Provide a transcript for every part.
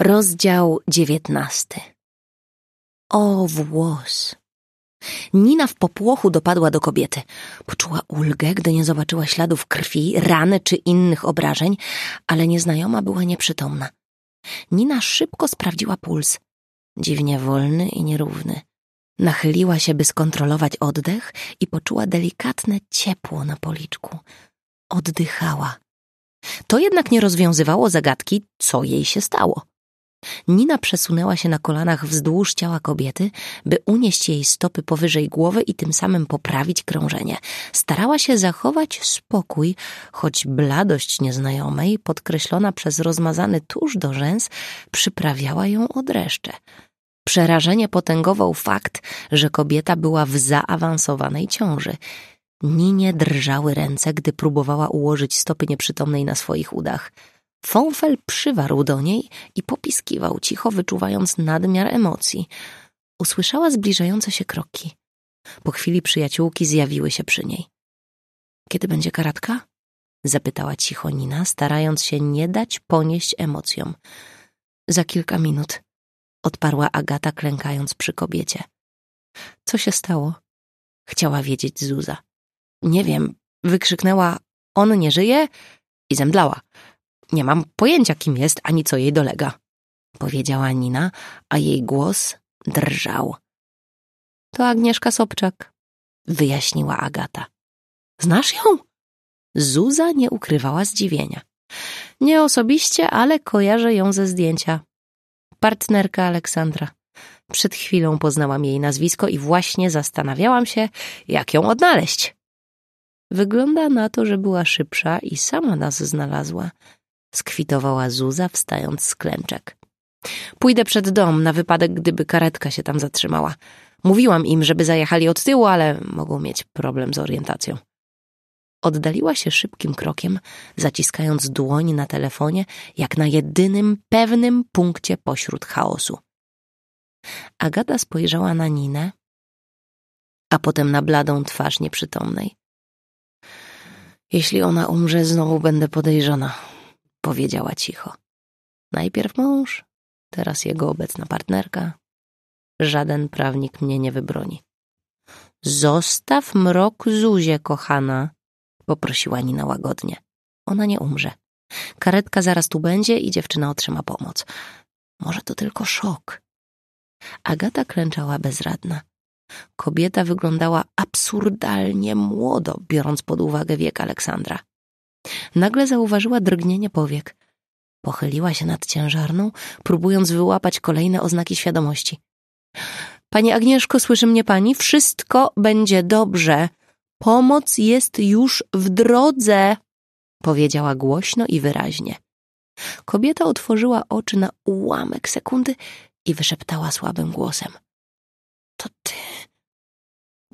Rozdział dziewiętnasty. O włos. Nina w popłochu dopadła do kobiety. Poczuła ulgę, gdy nie zobaczyła śladów krwi, rany czy innych obrażeń, ale nieznajoma była nieprzytomna. Nina szybko sprawdziła puls. Dziwnie wolny i nierówny. Nachyliła się, by skontrolować oddech i poczuła delikatne ciepło na policzku. Oddychała. To jednak nie rozwiązywało zagadki, co jej się stało. Nina przesunęła się na kolanach wzdłuż ciała kobiety, by unieść jej stopy powyżej głowy i tym samym poprawić krążenie. Starała się zachować spokój, choć bladość nieznajomej, podkreślona przez rozmazany tusz do rzęs, przyprawiała ją o dreszcze. Przerażenie potęgował fakt, że kobieta była w zaawansowanej ciąży. Ninie drżały ręce, gdy próbowała ułożyć stopy nieprzytomnej na swoich udach. Fonfel przywarł do niej i popiskiwał, cicho wyczuwając nadmiar emocji. Usłyszała zbliżające się kroki. Po chwili przyjaciółki zjawiły się przy niej. Kiedy będzie karatka? Zapytała cicho Nina, starając się nie dać ponieść emocjom. Za kilka minut, odparła Agata, klękając przy kobiecie. Co się stało? Chciała wiedzieć Zuza. Nie wiem, wykrzyknęła, on nie żyje i zemdlała. Nie mam pojęcia, kim jest, ani co jej dolega, powiedziała Nina, a jej głos drżał. To Agnieszka Sobczak, wyjaśniła Agata. Znasz ją? Zuza nie ukrywała zdziwienia. Nie osobiście, ale kojarzę ją ze zdjęcia. Partnerka Aleksandra. Przed chwilą poznałam jej nazwisko i właśnie zastanawiałam się, jak ją odnaleźć. Wygląda na to, że była szybsza i sama nas znalazła skwitowała Zuza, wstając z klęczek. Pójdę przed dom na wypadek, gdyby karetka się tam zatrzymała. Mówiłam im, żeby zajechali od tyłu, ale mogą mieć problem z orientacją. Oddaliła się szybkim krokiem, zaciskając dłoń na telefonie, jak na jedynym pewnym punkcie pośród chaosu. Agata spojrzała na Ninę, a potem na bladą twarz nieprzytomnej. Jeśli ona umrze, znowu będę podejrzana, powiedziała cicho. Najpierw mąż, teraz jego obecna partnerka. Żaden prawnik mnie nie wybroni. Zostaw mrok Zuzie, kochana, poprosiła Nina łagodnie. Ona nie umrze. Karetka zaraz tu będzie i dziewczyna otrzyma pomoc. Może to tylko szok. Agata klęczała bezradna. Kobieta wyglądała absurdalnie młodo, biorąc pod uwagę wiek Aleksandra. Nagle zauważyła drgnienie powiek. Pochyliła się nad ciężarną, próbując wyłapać kolejne oznaki świadomości. Pani Agnieszko, słyszy mnie pani? Wszystko będzie dobrze. Pomoc jest już w drodze, powiedziała głośno i wyraźnie. Kobieta otworzyła oczy na ułamek sekundy i wyszeptała słabym głosem. To ty.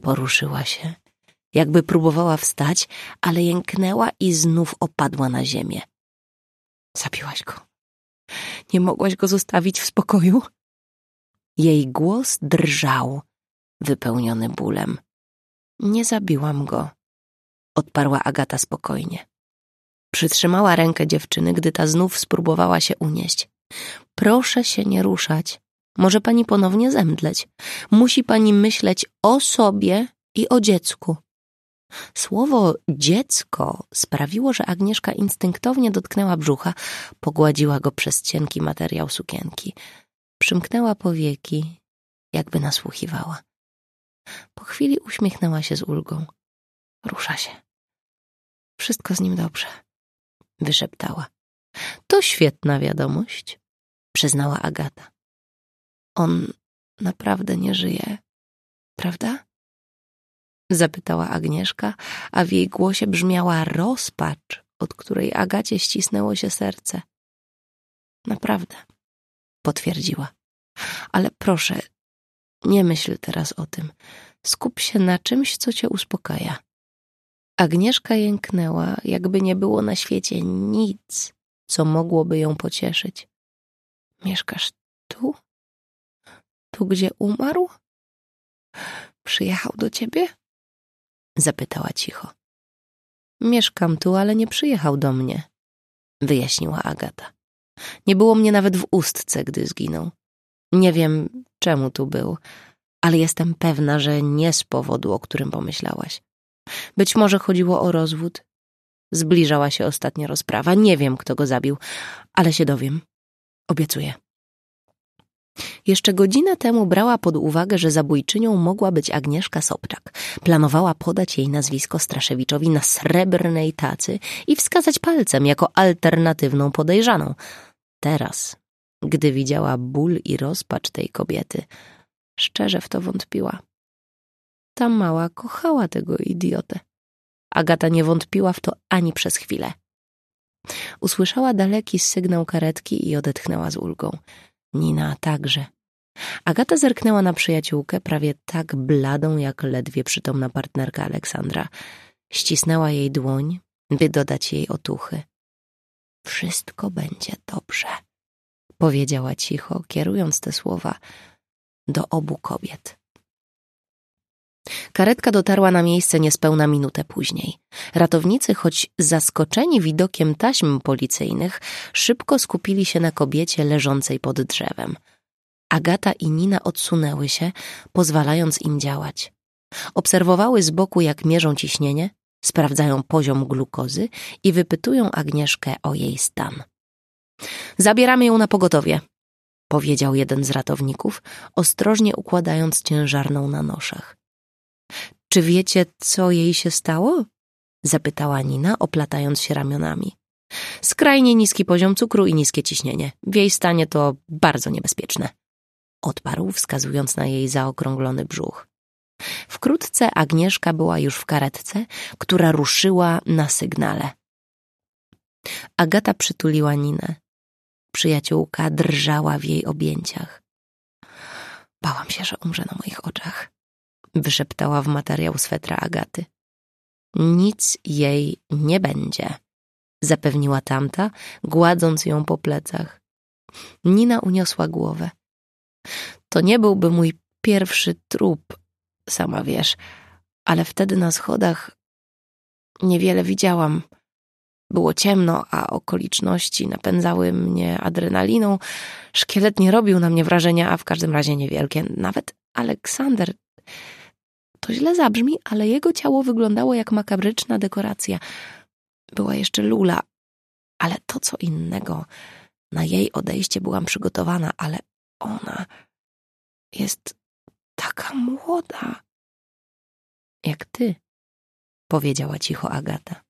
Poruszyła się, jakby próbowała wstać, ale jęknęła i znów opadła na ziemię. Zabiłaś go. Nie mogłaś go zostawić w spokoju? Jej głos drżał, wypełniony bólem. Nie zabiłam go, odparła Agata spokojnie. Przytrzymała rękę dziewczyny, gdy ta znów spróbowała się unieść. Proszę się nie ruszać. Może pani ponownie zemdleć. Musi pani myśleć o sobie i o dziecku. Słowo dziecko sprawiło, że Agnieszka instynktownie dotknęła brzucha, pogładziła go przez cienki materiał sukienki. Przymknęła powieki, jakby nasłuchiwała. Po chwili uśmiechnęła się z ulgą. Rusza się. Wszystko z nim dobrze, wyszeptała. To świetna wiadomość, przyznała Agata. On naprawdę nie żyje, prawda? Zapytała Agnieszka, a w jej głosie brzmiała rozpacz, od której Agacie ścisnęło się serce. Naprawdę, potwierdziła. Ale proszę, nie myśl teraz o tym. Skup się na czymś, co cię uspokaja. Agnieszka jęknęła, jakby nie było na świecie nic, co mogłoby ją pocieszyć. Mieszkasz tu? Tu, gdzie umarł? Przyjechał do ciebie? Zapytała cicho. Mieszkam tu, ale nie przyjechał do mnie, wyjaśniła Agata. Nie było mnie nawet w ustce, gdy zginął. Nie wiem, czemu tu był, ale jestem pewna, że nie z powodu, o którym pomyślałaś. Być może chodziło o rozwód. Zbliżała się ostatnia rozprawa. Nie wiem, kto go zabił, ale się dowiem. Obiecuję. Jeszcze godzinę temu brała pod uwagę, że zabójczynią mogła być Agnieszka Sobczak. Planowała podać jej nazwisko Straszewiczowi na srebrnej tacy i wskazać palcem jako alternatywną podejrzaną. Teraz, gdy widziała ból i rozpacz tej kobiety, szczerze w to wątpiła. Ta mała kochała tego idiotę. Agata nie wątpiła w to ani przez chwilę. Usłyszała daleki sygnał karetki i odetchnęła z ulgą. Nina także. Agata zerknęła na przyjaciółkę, prawie tak bladą jak ledwie przytomna partnerka Aleksandra. Ścisnęła jej dłoń, by dodać jej otuchy. Wszystko będzie dobrze, powiedziała cicho, kierując te słowa do obu kobiet. Karetka dotarła na miejsce niespełna minutę później. Ratownicy, choć zaskoczeni widokiem taśm policyjnych, szybko skupili się na kobiecie leżącej pod drzewem. Agata i Nina odsunęły się, pozwalając im działać. Obserwowały z boku, jak mierzą ciśnienie, sprawdzają poziom glukozy i wypytują Agnieszkę o jej stan. Zabieramy ją na pogotowie, powiedział jeden z ratowników, ostrożnie układając ciężarną na noszach. Czy wiecie, co jej się stało? Zapytała Nina, oplatając się ramionami. Skrajnie niski poziom cukru i niskie ciśnienie. W jej stanie to bardzo niebezpieczne. Odparł, wskazując na jej zaokrąglony brzuch. Wkrótce Agnieszka była już w karetce, która ruszyła na sygnale. Agata przytuliła Ninę. Przyjaciółka drżała w jej objęciach. Bałam się, że umrze na moich oczach wyszeptała w materiał swetra Agaty. Nic jej nie będzie, zapewniła tamta, gładząc ją po plecach. Nina uniosła głowę. To nie byłby mój pierwszy trup, sama wiesz, ale wtedy na schodach niewiele widziałam. Było ciemno, a okoliczności napędzały mnie adrenaliną. Szkielet nie robił na mnie wrażenia, a w każdym razie niewielkie. Nawet Aleksander to źle zabrzmi, ale jego ciało wyglądało jak makabryczna dekoracja. Była jeszcze lula, ale to co innego. Na jej odejście byłam przygotowana, ale ona jest taka młoda. Jak ty, powiedziała cicho Agata.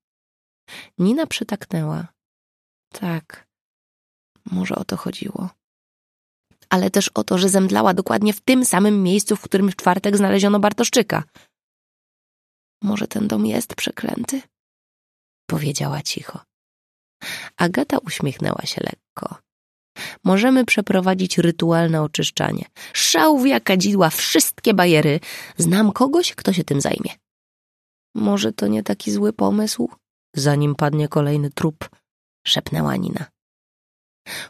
Nina przytaknęła. Tak, może o to chodziło ale też o to, że zemdlała dokładnie w tym samym miejscu, w którym w czwartek znaleziono Bartoszczyka. Może ten dom jest przeklęty? Powiedziała cicho. Agata uśmiechnęła się lekko. Możemy przeprowadzić rytualne oczyszczanie. Szałwia, kadzidła, wszystkie bajery. Znam kogoś, kto się tym zajmie. Może to nie taki zły pomysł? Zanim padnie kolejny trup, szepnęła Nina.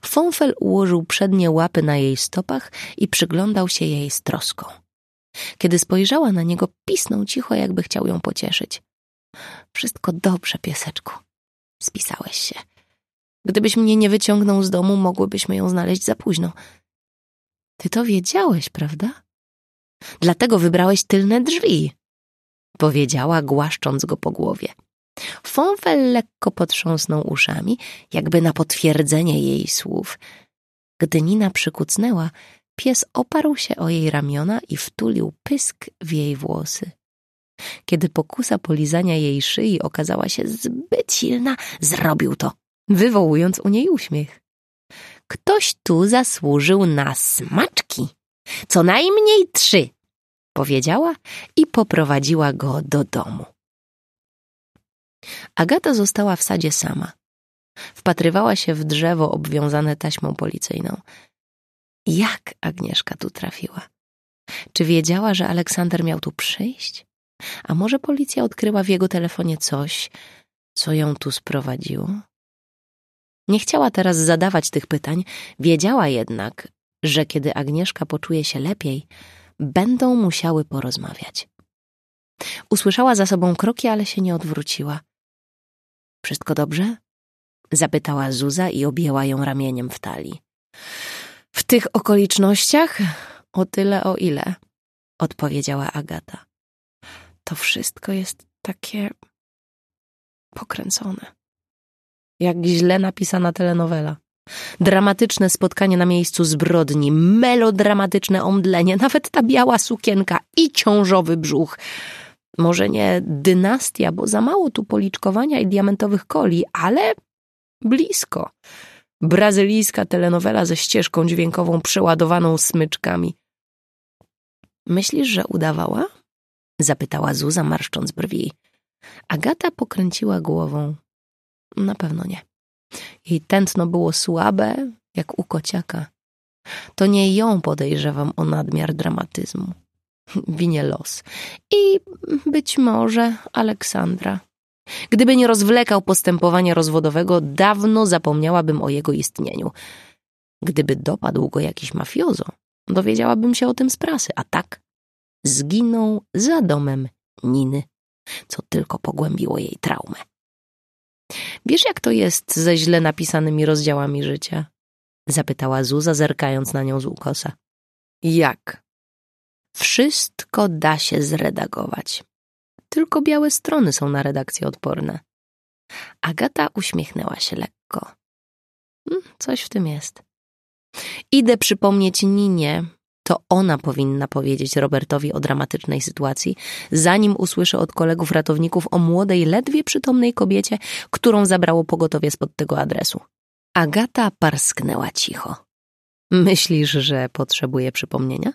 Fonfel ułożył przednie łapy na jej stopach i przyglądał się jej z troską. Kiedy spojrzała na niego, pisnął cicho, jakby chciał ją pocieszyć. Wszystko dobrze, pieseczku. Spisałeś się. Gdybyś mnie nie wyciągnął z domu, mogłybyśmy ją znaleźć za późno. Ty to wiedziałeś, prawda? Dlatego wybrałeś tylne drzwi, powiedziała, głaszcząc go po głowie. Fonfel lekko potrząsnął uszami, jakby na potwierdzenie jej słów. Gdy Nina przykucnęła, pies oparł się o jej ramiona i wtulił pysk w jej włosy. Kiedy pokusa polizania jej szyi okazała się zbyt silna, zrobił to, wywołując u niej uśmiech. Ktoś tu zasłużył na smaczki. Co najmniej trzy, powiedziała i poprowadziła go do domu. Agata została w sadzie sama. Wpatrywała się w drzewo obwiązane taśmą policyjną. Jak Agnieszka tu trafiła? Czy wiedziała, że Aleksander miał tu przyjść? A może policja odkryła w jego telefonie coś, co ją tu sprowadziło? Nie chciała teraz zadawać tych pytań, wiedziała jednak, że kiedy Agnieszka poczuje się lepiej, będą musiały porozmawiać. Usłyszała za sobą kroki, ale się nie odwróciła. Wszystko dobrze? Zapytała Zuza i objęła ją ramieniem w talii. W tych okolicznościach o tyle, o ile, odpowiedziała Agata. To wszystko jest takie pokręcone. Jak źle napisana telenowela. Dramatyczne spotkanie na miejscu zbrodni, melodramatyczne omdlenie, nawet ta biała sukienka i ciążowy brzuch. Może nie dynastia, bo za mało tu policzkowania i diamentowych koli, ale blisko. Brazylijska telenowela ze ścieżką dźwiękową przeładowaną smyczkami. Myślisz, że udawała? Zapytała Zuza, marszcząc brwi. Agata pokręciła głową. Na pewno nie. Jej tętno było słabe, jak u kociaka. To nie ją podejrzewam o nadmiar dramatyzmu. Winie los. I być może Aleksandra. Gdyby nie rozwlekał postępowania rozwodowego, dawno zapomniałabym o jego istnieniu. Gdyby dopadł go jakiś mafiozo, dowiedziałabym się o tym z prasy, a tak zginął za domem Niny, co tylko pogłębiło jej traumę. Wiesz, jak to jest ze źle napisanymi rozdziałami życia? Zapytała Zuza, zerkając na nią z ukosa. Jak? Wszystko da się zredagować. Tylko białe strony są na redakcję odporne. Agata uśmiechnęła się lekko. Hmm, coś w tym jest. Idę przypomnieć Ninie, to ona powinna powiedzieć Robertowi o dramatycznej sytuacji, zanim usłyszy od kolegów ratowników o młodej, ledwie przytomnej kobiecie, którą zabrało pogotowie spod tego adresu. Agata parsknęła cicho. Myślisz, że potrzebuje przypomnienia?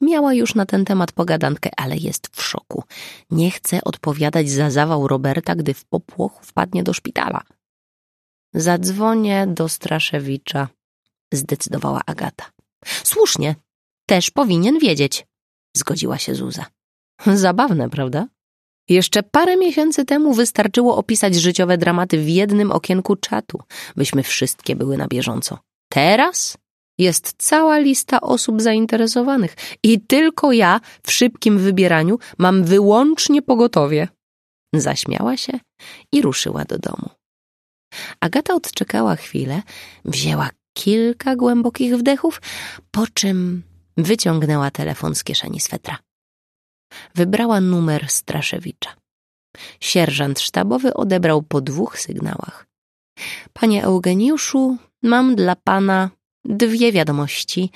Miała już na ten temat pogadankę, ale jest w szoku. Nie chce odpowiadać za zawał Roberta, gdy w popłochu wpadnie do szpitala. Zadzwonię do Straszewicza, zdecydowała Agata. Słusznie, też powinien wiedzieć, zgodziła się Zuza. Zabawne, prawda? Jeszcze parę miesięcy temu wystarczyło opisać życiowe dramaty w jednym okienku czatu, byśmy wszystkie były na bieżąco. Teraz jest cała lista osób zainteresowanych i tylko ja w szybkim wybieraniu mam wyłącznie pogotowie. Zaśmiała się i ruszyła do domu. Agata odczekała chwilę, wzięła kilka głębokich wdechów, po czym wyciągnęła telefon z kieszeni swetra. Wybrała numer Straszewicza. Sierżant sztabowy odebrał po dwóch sygnałach. Panie Eugeniuszu, mam dla pana dwie wiadomości: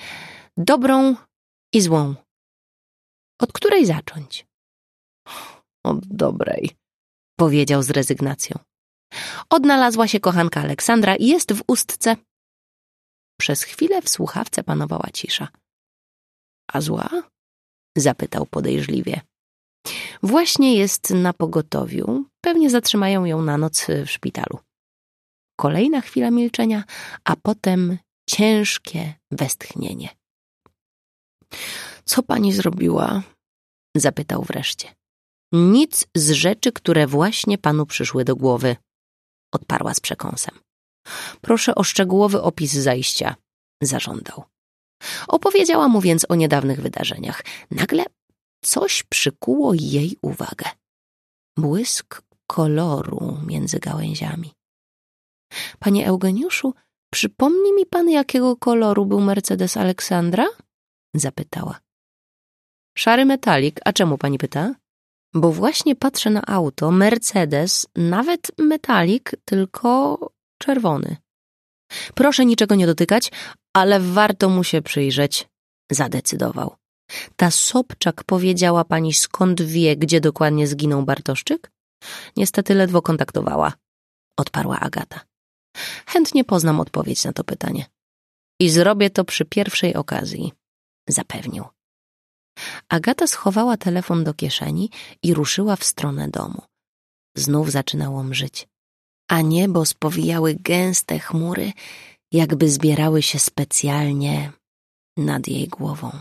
dobrą i złą. Od której zacząć? Od dobrej, powiedział z rezygnacją. Odnalazła się kochanka Aleksandra i jest w ustce. Przez chwilę w słuchawce panowała cisza. A zła? zapytał podejrzliwie. Właśnie jest na pogotowiu. Pewnie zatrzymają ją na noc w szpitalu. Kolejna chwila milczenia, a potem ciężkie westchnienie. Co pani zrobiła? zapytał wreszcie. Nic z rzeczy, które właśnie panu przyszły do głowy, odparła z przekąsem. Proszę o szczegółowy opis zajścia, zażądał. Opowiedziała mu więc o niedawnych wydarzeniach. Nagle coś przykuło jej uwagę. Błysk koloru między gałęziami. Panie Eugeniuszu, przypomni mi pan, jakiego koloru był Mercedes Aleksandra? Zapytała. Szary metalik, a czemu pani pyta? Bo właśnie patrzę na auto, Mercedes, nawet metalik, tylko czerwony. Proszę niczego nie dotykać, ale warto mu się przyjrzeć, zadecydował. Ta Sobczak powiedziała pani, skąd wie, gdzie dokładnie zginął Bartoszczyk? Niestety ledwo kontaktowała, odparła Agata. Chętnie poznam odpowiedź na to pytanie. I zrobię to przy pierwszej okazji, zapewnił. Agata schowała telefon do kieszeni i ruszyła w stronę domu. Znów zaczynało mrzyć a niebo spowijały gęste chmury, jakby zbierały się specjalnie nad jej głową.